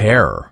hair.